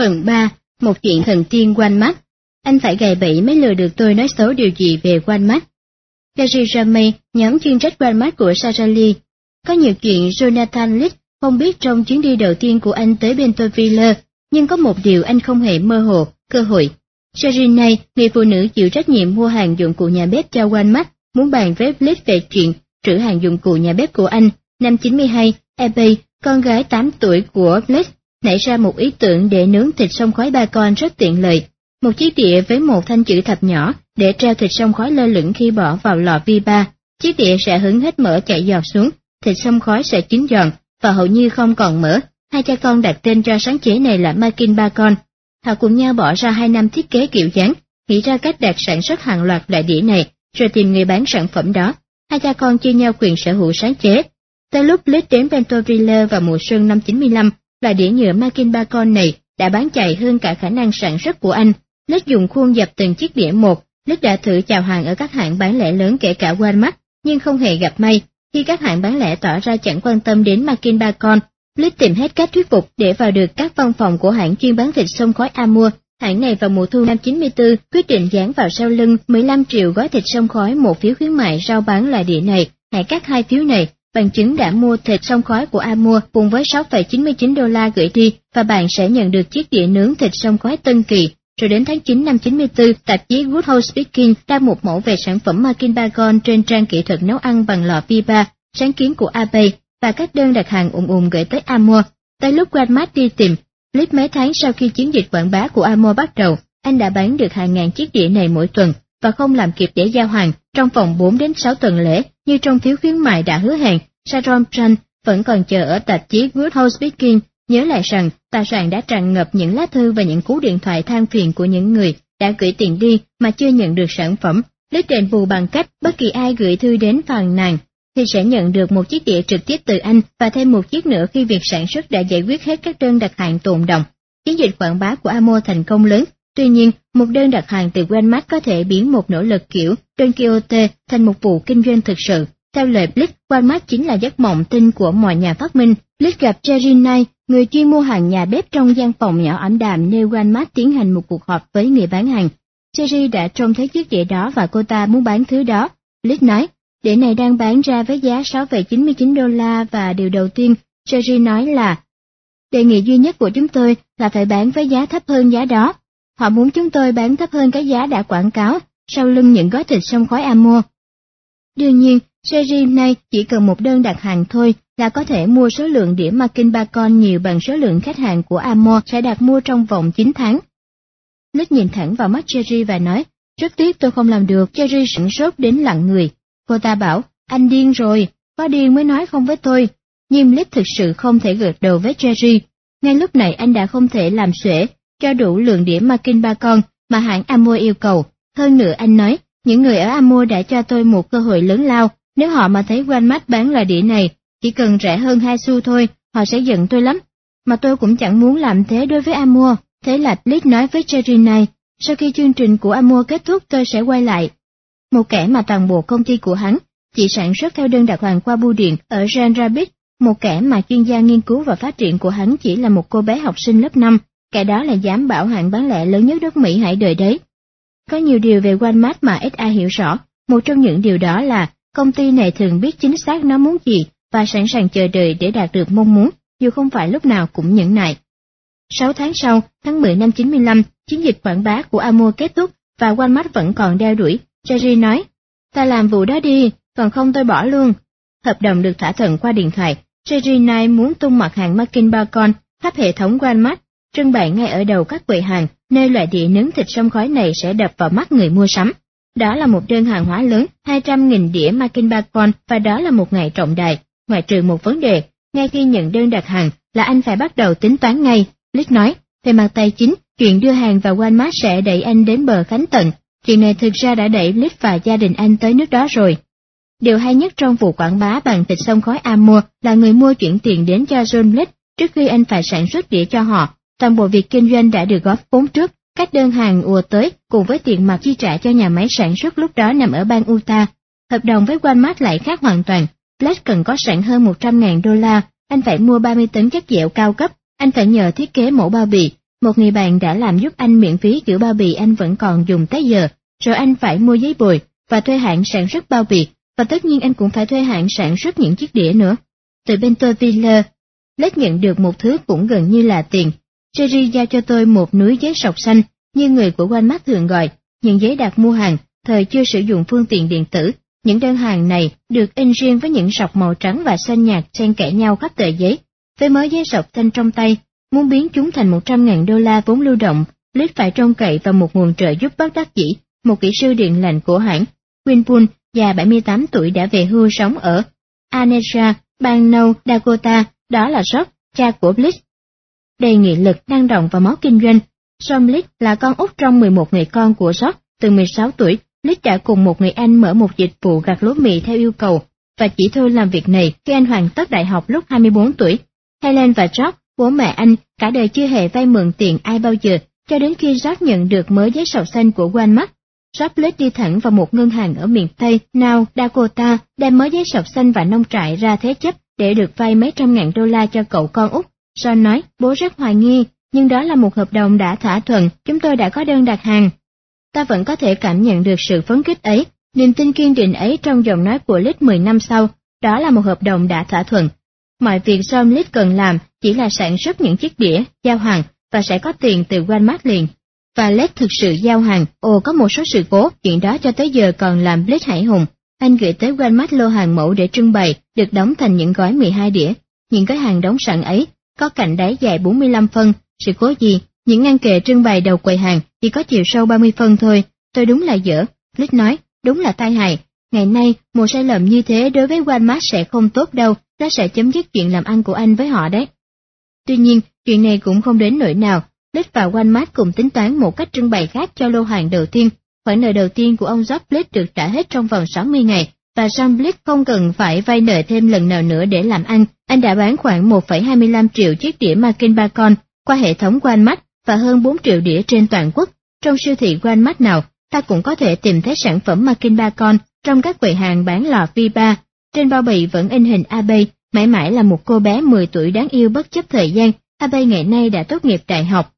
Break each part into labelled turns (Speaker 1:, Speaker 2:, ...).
Speaker 1: Phần 3. Một chuyện thần tiên quanh mắt. Anh phải gài bẫy mới lừa được tôi nói xấu điều gì về quanh mắt. Gary Ramey, nhóm chuyên trách quanh mắt của Sarah Lee. Có nhiều chuyện Jonathan Litt không biết trong chuyến đi đầu tiên của anh tới Bentonville, nhưng có một điều anh không hề mơ hồ, cơ hội. Sherry này, người phụ nữ chịu trách nhiệm mua hàng dụng cụ nhà bếp cho Walmart, muốn bàn với Blake về chuyện trữ hàng dụng cụ nhà bếp của anh. Năm 92, ebay, con gái 8 tuổi của Blake, nảy ra một ý tưởng để nướng thịt sông khói ba con rất tiện lợi. Một chiếc đĩa với một thanh chữ thập nhỏ để treo thịt sông khói lơ lửng khi bỏ vào lò vi ba. Chiếc đĩa sẽ hứng hết mỡ chảy giọt xuống, thịt sông khói sẽ chín giòn và hầu như không còn mỡ. Hai cha con đặt tên cho sáng chế này là Makin ba con. Họ cùng nhau bỏ ra hai năm thiết kế kiểu dáng, nghĩ ra cách đạt sản xuất hàng loạt loại đĩa này, rồi tìm người bán sản phẩm đó. Hai cha con chia nhau quyền sở hữu sáng chế. Tới lúc lết đến Bentoville vào mùa xuân năm 95, loại đĩa nhựa Makin ba con này đã bán chạy hơn cả khả năng sản xuất của anh. Lít dùng khuôn dập từng chiếc đĩa một, Lít đã thử chào hàng ở các hãng bán lẻ lớn kể cả Walmart, nhưng không hề gặp may. Khi các hãng bán lẻ tỏ ra chẳng quan tâm đến Makin ba con, tìm hết cách thuyết phục để vào được các văn phòng của hãng chuyên bán thịt sông khói Amua. Hãng này vào mùa thu năm 94 quyết định dán vào sau lưng 15 triệu gói thịt sông khói một phiếu khuyến mại rao bán loại đĩa này. Hãy cắt hai phiếu này, bằng chứng đã mua thịt sông khói của Amua cùng với 6,99 đô la gửi đi và bạn sẽ nhận được chiếc đĩa nướng thịt sông khói Tân Kỳ. Rồi đến tháng 9 năm 94, tạp chí Good House Speaking đăng một mẫu về sản phẩm Makin Bagon trên trang kỹ thuật nấu ăn bằng lò Viva, sáng kiến của Abe và các đơn đặt hàng ùn ùn gửi tới Amor. Tới lúc Grandmart đi tìm, clip mấy tháng sau khi chiến dịch quảng bá của Amor bắt đầu, anh đã bán được hàng ngàn chiếc đĩa này mỗi tuần và không làm kịp để giao hàng trong vòng 4 đến 6 tuần lễ như trong phiếu khuyến mại đã hứa hẹn. Sharon Brand vẫn còn chờ ở tạp chí Good House Speaking nhớ lại rằng tài sản đã tràn ngập những lá thư và những cú điện thoại than phiền của những người đã gửi tiền đi mà chưa nhận được sản phẩm, lấy đền bù bằng cách bất kỳ ai gửi thư đến phàn nàn thì sẽ nhận được một chiếc đĩa trực tiếp từ anh và thêm một chiếc nữa khi việc sản xuất đã giải quyết hết các đơn đặt hàng tồn động. Chiến dịch quảng bá của Amo thành công lớn, tuy nhiên, một đơn đặt hàng từ Walmart có thể biến một nỗ lực kiểu Don Quixote thành một vụ kinh doanh thực sự. Theo lời Blake, Walmart chính là giấc mộng tinh của mọi nhà phát minh. Blake gặp Jerry Knight, người chuyên mua hàng nhà bếp trong gian phòng nhỏ ẩm đạm nơi Walmart tiến hành một cuộc họp với người bán hàng. Jerry đã trông thấy chiếc đĩa đó và cô ta muốn bán thứ đó. Blake nói, Đĩa này đang bán ra với giá 6,99 đô la và điều đầu tiên Jerry nói là đề nghị duy nhất của chúng tôi là phải bán với giá thấp hơn giá đó. Họ muốn chúng tôi bán thấp hơn cái giá đã quảng cáo sau lưng những gói thịt sông khói Amo. Đương nhiên, Jerry này chỉ cần một đơn đặt hàng thôi là có thể mua số lượng đĩa Makin Bacon nhiều bằng số lượng khách hàng của Amo sẽ đặt mua trong vòng 9 tháng. Lít nhìn thẳng vào mắt Jerry và nói, rất tiếc tôi không làm được, Jerry sửng sốt đến lặng người. Cô ta bảo, anh điên rồi, có điên mới nói không với tôi. Nhưng Lít thực sự không thể gật đầu với Jerry. Ngay lúc này anh đã không thể làm xuể, cho đủ lượng điểm Markin ba con mà hãng Amo yêu cầu. Hơn nữa anh nói, những người ở Amo đã cho tôi một cơ hội lớn lao, nếu họ mà thấy Walmart bán loại đĩa này, chỉ cần rẻ hơn hai xu thôi, họ sẽ giận tôi lắm. Mà tôi cũng chẳng muốn làm thế đối với Amo. Thế là Lip nói với Jerry này, sau khi chương trình của Amo kết thúc tôi sẽ quay lại, một kẻ mà toàn bộ công ty của hắn chỉ sản xuất theo đơn đặt hàng qua bưu điện ở Grand Rapids, một kẻ mà chuyên gia nghiên cứu và phát triển của hắn chỉ là một cô bé học sinh lớp 5, kẻ đó là giám bảo hãng bán lẻ lớn nhất nước Mỹ hãy đợi đấy. Có nhiều điều về Walmart mà ít ai hiểu rõ, một trong những điều đó là công ty này thường biết chính xác nó muốn gì và sẵn sàng chờ đợi để đạt được mong muốn, dù không phải lúc nào cũng nhẫn nại. Sáu tháng sau, tháng 10 năm 95, chiến dịch quảng bá của Amor kết thúc và Walmart vẫn còn đeo đuổi Jerry nói, ta làm vụ đó đi, còn không tôi bỏ luôn. Hợp đồng được thỏa thuận qua điện thoại, Jerry Knight muốn tung mặt hàng Mackin Bacon khắp hệ thống Walmart, trưng bày ngay ở đầu các quầy hàng, nơi loại đĩa nướng thịt sông khói này sẽ đập vào mắt người mua sắm. Đó là một đơn hàng hóa lớn, 200.000 đĩa Makinbacon và đó là một ngày trọng đại, ngoại trừ một vấn đề, ngay khi nhận đơn đặt hàng là anh phải bắt đầu tính toán ngay. Lick nói, về mặt tài chính, chuyện đưa hàng vào Walmart sẽ đẩy anh đến bờ khánh tận, Chuyện này thực ra đã đẩy Blitz và gia đình anh tới nước đó rồi. Điều hay nhất trong vụ quảng bá bằng thịt sông khói Amur là người mua chuyển tiền đến cho John Blitz trước khi anh phải sản xuất đĩa cho họ. Toàn bộ việc kinh doanh đã được góp vốn trước, các đơn hàng ùa tới cùng với tiền mặt chi trả cho nhà máy sản xuất lúc đó nằm ở bang Utah. Hợp đồng với Walmart lại khác hoàn toàn. Blitz cần có sẵn hơn 100.000 đô la, anh phải mua 30 tấn chất dẻo cao cấp, anh phải nhờ thiết kế mẫu bao bì, Một người bạn đã làm giúp anh miễn phí kiểu bao bì anh vẫn còn dùng tới giờ, rồi anh phải mua giấy bồi và thuê hãng sản xuất bao bì, và tất nhiên anh cũng phải thuê hãng sản xuất những chiếc đĩa nữa. Từ bên tôi Viller, Lết nhận được một thứ cũng gần như là tiền. Jerry giao cho tôi một núi giấy sọc xanh, như người của Walmart thường gọi, những giấy đặt mua hàng, thời chưa sử dụng phương tiện điện tử. Những đơn hàng này được in riêng với những sọc màu trắng và xanh nhạt xen kẽ nhau khắp tờ giấy. Với mớ giấy sọc xanh trong tay, muốn biến chúng thành 100.000 đô la vốn lưu động, Lít phải trông cậy vào một nguồn trợ giúp bất đắc dĩ, một kỹ sư điện lạnh của hãng. Winpool, già 78 tuổi đã về hưu sống ở Anesha, bang North Dakota, đó là Jock, cha của Blitz. Đầy nghị lực, năng động và máu kinh doanh, Tom Blitz là con út trong 11 người con của Jock, từ 16 tuổi, Blitz đã cùng một người anh mở một dịch vụ gặt lúa mì theo yêu cầu, và chỉ thôi làm việc này khi anh hoàn tất đại học lúc 24 tuổi. Helen và Jock, bố mẹ anh, cả đời chưa hề vay mượn tiền ai bao giờ, cho đến khi Jock nhận được mớ giấy sầu xanh của Walmart. Jock đi thẳng vào một ngân hàng ở miền Tây, Now, Dakota, đem mớ giấy sọc xanh và nông trại ra thế chấp để được vay mấy trăm ngàn đô la cho cậu con út. John nói, bố rất hoài nghi, nhưng đó là một hợp đồng đã thỏa thuận, chúng tôi đã có đơn đặt hàng. Ta vẫn có thể cảm nhận được sự phấn khích ấy, niềm tin kiên định ấy trong giọng nói của Lít 10 năm sau, đó là một hợp đồng đã thỏa thuận. Mọi việc John Lít cần làm chỉ là sản xuất những chiếc đĩa, giao hàng và sẽ có tiền từ Walmart liền. Và Lết thực sự giao hàng, ồ có một số sự cố, chuyện đó cho tới giờ còn làm Lết hải hùng. Anh gửi tới Walmart lô hàng mẫu để trưng bày, được đóng thành những gói 12 đĩa. Những cái hàng đóng sẵn ấy, có cạnh đáy dài 45 phân, sự cố gì, những ngăn kệ trưng bày đầu quầy hàng chỉ có chiều sâu 30 phân thôi, tôi đúng là dở. Lít nói, đúng là tai hại. Ngày nay, một sai lầm như thế đối với Walmart sẽ không tốt đâu, nó sẽ chấm dứt chuyện làm ăn của anh với họ đấy. Tuy nhiên, chuyện này cũng không đến nỗi nào, Lít và Walmart cùng tính toán một cách trưng bày khác cho lô hàng đầu tiên. Khoản nợ đầu tiên của ông Job Lít được trả hết trong vòng 60 ngày, và Sam Blake không cần phải vay nợ thêm lần nào nữa để làm ăn. Anh đã bán khoảng 1,25 triệu chiếc đĩa Makin Bacon qua hệ thống Walmart và hơn 4 triệu đĩa trên toàn quốc. Trong siêu thị Walmart nào, ta cũng có thể tìm thấy sản phẩm Makin Bacon trong các quầy hàng bán lò V3. Trên bao bì vẫn in hình Abe, mãi mãi là một cô bé 10 tuổi đáng yêu bất chấp thời gian. Abe ngày nay đã tốt nghiệp đại học,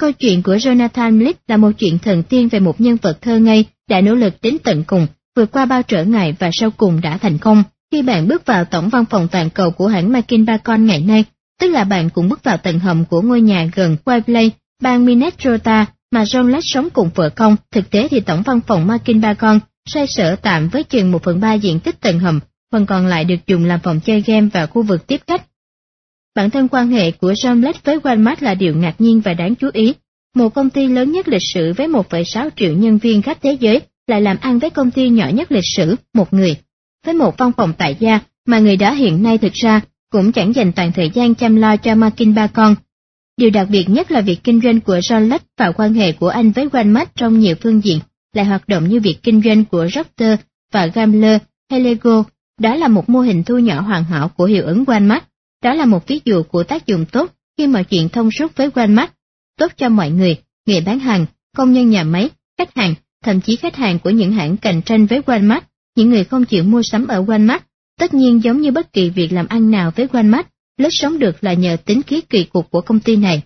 Speaker 1: Câu chuyện của Jonathan Blick là một chuyện thần tiên về một nhân vật thơ ngây đã nỗ lực đến tận cùng, vượt qua bao trở ngại và sau cùng đã thành công. Khi bạn bước vào tổng văn phòng toàn cầu của hãng Makin Bacon ngày nay, tức là bạn cũng bước vào tầng hầm của ngôi nhà gần Whiteley, bang Minnesota mà John Lett sống cùng vợ con. Thực tế thì tổng văn phòng Makin Bacon xoay sở tạm với chừng một phần ba diện tích tầng hầm, phần còn lại được dùng làm phòng chơi game và khu vực tiếp khách. Bản thân quan hệ của John Black với Walmart là điều ngạc nhiên và đáng chú ý. Một công ty lớn nhất lịch sử với 1,6 triệu nhân viên khắp thế giới lại làm ăn với công ty nhỏ nhất lịch sử, một người. Với một văn phòng tại gia mà người đó hiện nay thực ra cũng chẳng dành toàn thời gian chăm lo cho Markin ba con. Điều đặc biệt nhất là việc kinh doanh của John và quan hệ của anh với Walmart trong nhiều phương diện lại hoạt động như việc kinh doanh của Procter và Gamble hay Lego. Đó là một mô hình thu nhỏ hoàn hảo của hiệu ứng Walmart đó là một ví dụ của tác dụng tốt khi mọi chuyện thông suốt với Walmart, tốt cho mọi người, người bán hàng, công nhân nhà máy, khách hàng, thậm chí khách hàng của những hãng cạnh tranh với Walmart, những người không chịu mua sắm ở Walmart. Tất nhiên giống như bất kỳ việc làm ăn nào với Walmart, lết sống được là nhờ tính khí kỳ cục của công ty này.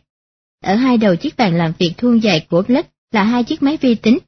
Speaker 1: Ở hai đầu chiếc bàn làm việc thuôn dài của Blake là hai chiếc máy vi tính.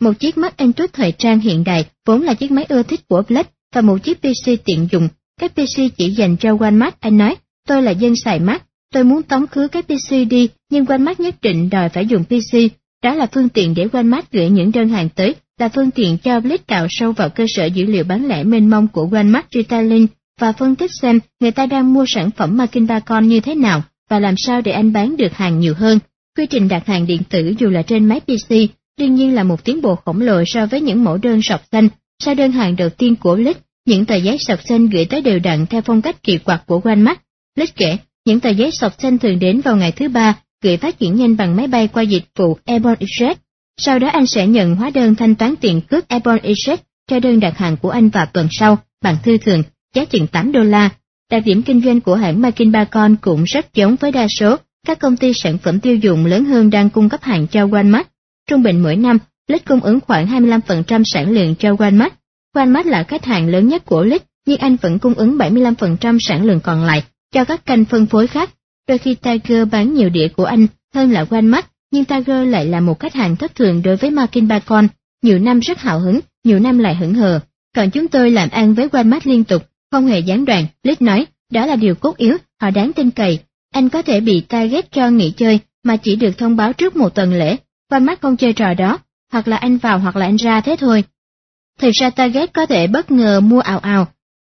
Speaker 1: Một chiếc Macintosh thời trang hiện đại vốn là chiếc máy ưa thích của Blake và một chiếc PC tiện dụng cái PC chỉ dành cho Walmart, anh nói, tôi là dân xài Mac, tôi muốn tống khứ cái PC đi, nhưng Walmart nhất định đòi phải dùng PC, đó là phương tiện để Walmart gửi những đơn hàng tới, là phương tiện cho Blitz cào sâu vào cơ sở dữ liệu bán lẻ mênh mông của Walmart Retailing và phân tích xem người ta đang mua sản phẩm Macinbacon như thế nào và làm sao để anh bán được hàng nhiều hơn. Quy trình đặt hàng điện tử dù là trên máy PC, đương nhiên là một tiến bộ khổng lồ so với những mẫu đơn sọc xanh, sau đơn hàng đầu tiên của Blitz những tờ giấy sọc xanh gửi tới đều đặn theo phong cách kỳ quặc của Walmart. Blitz kể, những tờ giấy sọc xanh thường đến vào ngày thứ ba, gửi phát triển nhanh bằng máy bay qua dịch vụ Airborne Express. Sau đó anh sẽ nhận hóa đơn thanh toán tiền cước Airborne Express cho đơn đặt hàng của anh vào tuần sau, bằng thư thường, giá chừng 8 đô la. Đặc điểm kinh doanh của hãng Makin Bacon cũng rất giống với đa số các công ty sản phẩm tiêu dùng lớn hơn đang cung cấp hàng cho Walmart. Trung bình mỗi năm, Lít cung ứng khoảng 25% sản lượng cho Walmart, Walmart là khách hàng lớn nhất của Lít, nhưng anh vẫn cung ứng 75% sản lượng còn lại cho các kênh phân phối khác. Đôi khi Tiger bán nhiều đĩa của anh hơn là Walmart, nhưng Tiger lại là một khách hàng thất thường đối với Markin Bacon, nhiều năm rất hào hứng, nhiều năm lại hững hờ. Còn chúng tôi làm ăn với Walmart liên tục, không hề gián đoạn, Liz nói, đó là điều cốt yếu, họ đáng tin cậy. Anh có thể bị target cho nghỉ chơi, mà chỉ được thông báo trước một tuần lễ, Walmart không chơi trò đó, hoặc là anh vào hoặc là anh ra thế thôi. Thực ra Target có thể bất ngờ mua ào ào,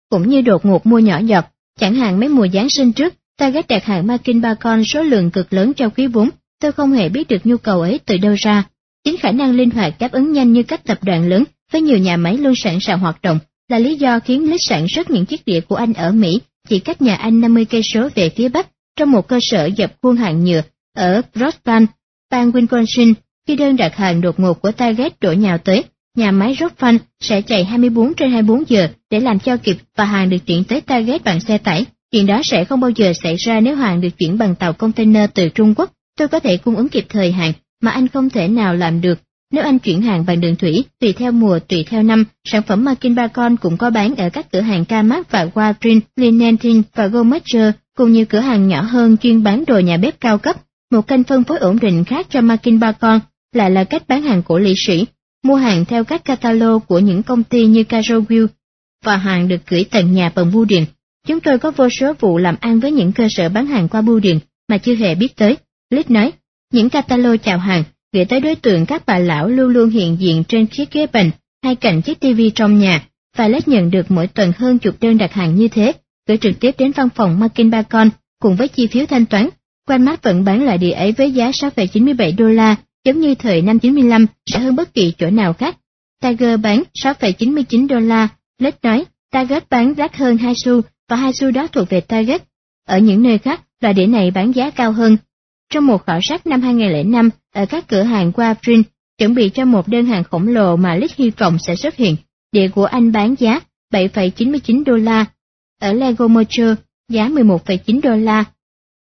Speaker 1: cũng như đột ngột mua nhỏ giọt, chẳng hạn mấy mùa Giáng sinh trước, Target đặt hàng Markin Bacon số lượng cực lớn cho quý vốn, tôi không hề biết được nhu cầu ấy từ đâu ra. Chính khả năng linh hoạt đáp ứng nhanh như các tập đoàn lớn với nhiều nhà máy luôn sẵn sàng hoạt động là lý do khiến Lít sản xuất những chiếc đĩa của anh ở Mỹ chỉ cách nhà anh 50 cây số về phía bắc trong một cơ sở dập khuôn hàng nhựa ở Broadband, bang Wisconsin. Khi đơn đặt hàng đột ngột của Target đổ nhào tới, nhà máy Rockfan sẽ chạy 24 trên 24 giờ để làm cho kịp và hàng được chuyển tới Target bằng xe tải. Chuyện đó sẽ không bao giờ xảy ra nếu hàng được chuyển bằng tàu container từ Trung Quốc. Tôi có thể cung ứng kịp thời hàng mà anh không thể nào làm được. Nếu anh chuyển hàng bằng đường thủy, tùy theo mùa, tùy theo năm, sản phẩm Markin Bacon cũng có bán ở các cửa hàng Kmart và Walgreens, Linentin và Gomacher, cũng như cửa hàng nhỏ hơn chuyên bán đồ nhà bếp cao cấp. Một kênh phân phối ổn định khác cho Markin Bacon lại là cách bán hàng của lý sĩ, mua hàng theo các catalog của những công ty như Carowell và hàng được gửi tận nhà bằng bưu điện. Chúng tôi có vô số vụ làm ăn với những cơ sở bán hàng qua bưu điện mà chưa hề biết tới. Lít nói, những catalog chào hàng gửi tới đối tượng các bà lão luôn luôn hiện diện trên chiếc ghế bệnh hay cạnh chiếc tivi trong nhà, và lít nhận được mỗi tuần hơn chục đơn đặt hàng như thế, gửi trực tiếp đến văn phòng Markin Bacon cùng với chi phiếu thanh toán. Walmart vẫn bán lại địa ấy với giá 6,97 đô la giống như thời năm 95 sẽ hơn bất kỳ chỗ nào khác. Tiger bán 6,99 đô la, Lết nói, Target bán đắt hơn 2 xu và hai xu đó thuộc về Target. Ở những nơi khác, loại đĩa này bán giá cao hơn. Trong một khảo sát năm 2005 ở các cửa hàng Walgreens, chuẩn bị cho một đơn hàng khổng lồ mà Lít hy vọng sẽ xuất hiện, đĩa của anh bán giá 7,99 đô la. Ở Lego Motor, giá 11,9 đô la.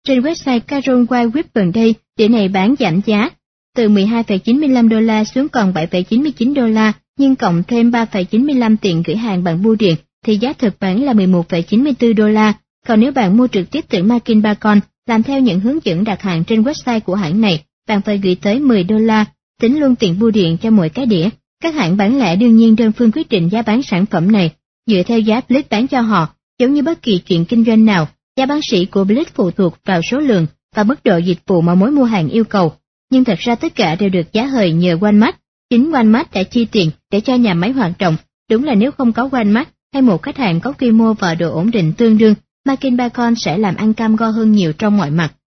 Speaker 1: Trên website Carol White Whip gần đây, đĩa này bán giảm giá từ 12,95 đô la xuống còn 7,99 đô la, nhưng cộng thêm 3,95 tiền gửi hàng bằng bưu điện, thì giá thực bán là 11,94 đô la. Còn nếu bạn mua trực tiếp từ Makin Bacon, làm theo những hướng dẫn đặt hàng trên website của hãng này, bạn phải gửi tới 10 đô la, tính luôn tiền bưu điện cho mỗi cái đĩa. Các hãng bán lẻ đương nhiên đơn phương quyết định giá bán sản phẩm này, dựa theo giá Blitz bán cho họ, giống như bất kỳ chuyện kinh doanh nào, giá bán sỉ của Blitz phụ thuộc vào số lượng và mức độ dịch vụ mà mối mua hàng yêu cầu nhưng thật ra tất cả đều được giá hời nhờ Walmart. Chính Walmart đã chi tiền để cho nhà máy hoạt động, đúng là nếu không có Walmart hay một khách hàng có quy mô và độ ổn định tương đương, Markin Bacon sẽ làm ăn cam go hơn nhiều trong mọi mặt.